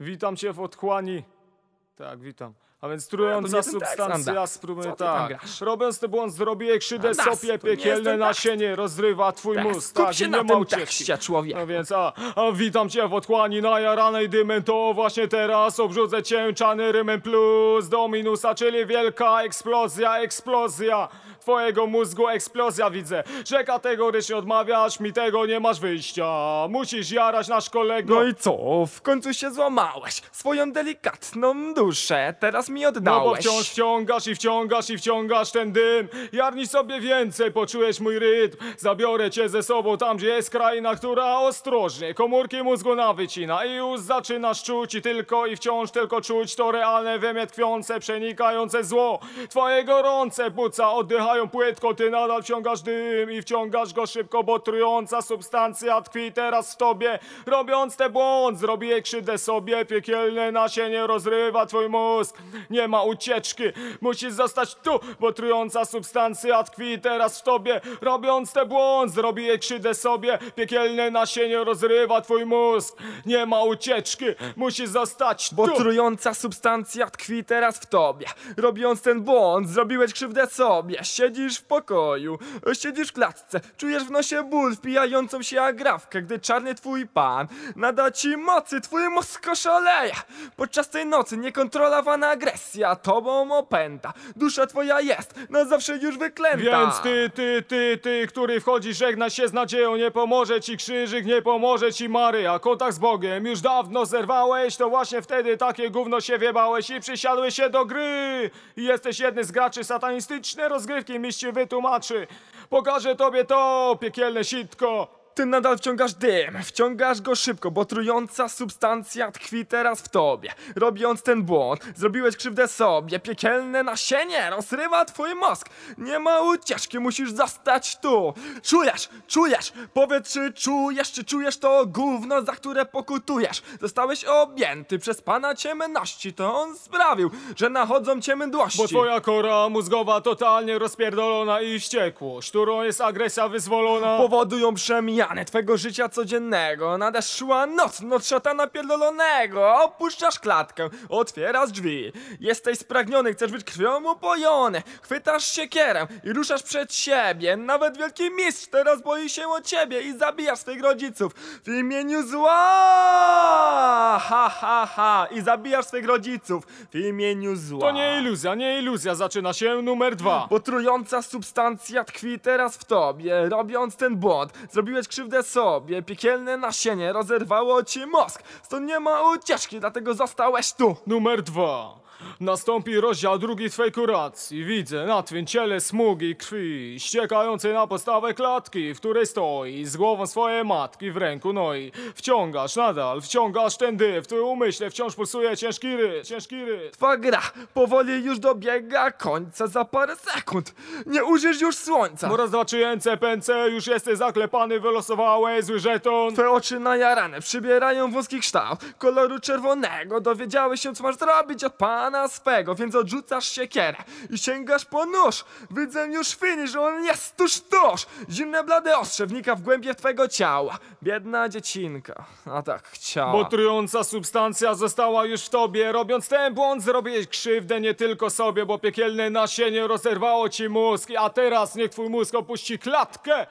Witam cię w otchłani. Tak, witam. A więc trująca tekst, substancja, ty tam tak. Robiąc ten błąd zrobię krzywdę sobie, piekielne tekst. nasienie rozrywa twój Tak, mózg. Tak, się nie ma ucieczki. człowiek. No więc, a, a witam cię w otchłani najaranej dymem, to właśnie teraz obrzucę cię czany rymem plus do minusa, czyli wielka eksplozja, eksplozja twojego mózgu, eksplozja widzę, że kategorycznie odmawiasz, mi tego nie masz wyjścia, musisz jarać nasz kolego. No i co? W końcu się złamałeś. Swoją delikatną duszę teraz mi No bo oddałeś. wciąż wciągasz i wciągasz i wciągasz ten dym. Jarnij sobie więcej, poczujesz mój rytm. Zabiorę cię ze sobą tam, gdzie jest kraina, która ostrożnie Komórki mózgu nawycina. I już zaczynasz czuć I tylko i wciąż tylko czuć to realne we mnie tkwiące, przenikające zło. Twoje gorące płuca oddychają płytko Ty nadal wciągasz dym i wciągasz go szybko Bo trująca substancja tkwi teraz w tobie. Robiąc ten błąd, zrobię krzywdę sobie. Piekielne nasienie rozrywa twój mózg Nie ma ucieczki, musisz zostać tu Bo trująca substancja tkwi teraz w tobie Robiąc ten błąd, zrobię krzywdę sobie Piekielne nasienie rozrywa twój mózg Nie ma ucieczki, musisz zostać Bo tu trująca substancja tkwi teraz w tobie. Robiąc ten błąd, zrobiłeś krzywdę sobie. Siedzisz w pokoju, siedzisz w klatce, czujesz w nosie ból, wpijającą się agrawkę, gdy czarny twój pan nada ci mocy, twój mózg oszaleje. Podczas tej nocy niekontrolowana agresja tobą opęta. Dusza twoja jest na zawsze już wyklęta. Więc ty, ty, ty, ty, który wchodzi, żegna się z nadzieją, nie pomoże ci krzyżyk, nie pomoże ci Maryja. Kontakt z Bogiem już dawno zerwałeś, to właśnie wtedy takie gówno się wiebałeś i przysiadłeś się do gry. Jesteś jedny z graczy satanistyczne rozgrywki, miś ci wytłumaczy. Pokażę tobie to, piekielne sitko. Ty nadal wciągasz dym, wciągasz go szybko, bo trująca substancja tkwi teraz w tobie. Robiąc ten błąd, zrobiłeś krzywdę sobie, piekielne nasienie rozrywa twój mózg. Nie ma ucieczki, musisz zostać tu. Czujesz, czujesz, powiedz czy czujesz, czy czujesz to gówno, za które pokutujesz. Zostałeś objęty przez pana ciemności, to on sprawił, że nachodzą cię mdłości. Bo twoja kora mózgowa totalnie rozpierdolona i wściekłość, którą jest agresja wyzwolona. powodują przemijane twego życia codziennego. Nadeszła noc, noc szatana pierdolonego. Opuszczasz klatkę, otwierasz drzwi. Jesteś spragniony, chcesz być krwią upojony. Chwytasz siekierę i ruszasz przed siebie. Nawet wielki mistrz teraz boi się o ciebie i zabijasz swych rodziców w imieniu zła. Ha, ha, ha. I zabijasz swych rodziców w imieniu zła. To nie iluzja, nie iluzja, zaczyna się numer dwa. Bo trująca substancja tkwi teraz w tobie. Robiąc ten błąd, zrobiłeś krzywdę sobie. Piekielne nasienie rozerwało ci mózg. Stąd nie ma ucieczki, dlatego zostałeś tu. Numer dwa. Nastąpi rozdział drugi twej kuracji. Widzę na twym ciele smugi krwi, ściekającej na podstawę klatki, w której stoi, z głową swojej matki w ręku, no i wciągasz nadal, wciągasz ten dym, w którym umyśle wciąż pulsuje ciężki rytm, ciężki rytm. Twa gra powoli już dobiega końca za parę sekund. Nie użysz już słońca. Po raz dwa pęce, już jesteś zaklepany, wylosowałeś zły żeton. Twoje oczy najarane przybierają wąski kształt koloru czerwonego. Dowiedziałeś się, co masz zrobić od pana swego, więc odrzucasz siekierę i sięgasz po nóż. Widzę już finisz, że on jest tuż tuż. Zimne blade ostrze wnika w głębie twego ciała. Biedna dziecinka, a tak chciała. Bo trująca substancja została już w tobie. Robiąc ten błąd, zrobiłeś krzywdę nie tylko sobie, bo piekielne nasienie rozerwało ci mózg. A teraz niech twój mózg opuści klatkę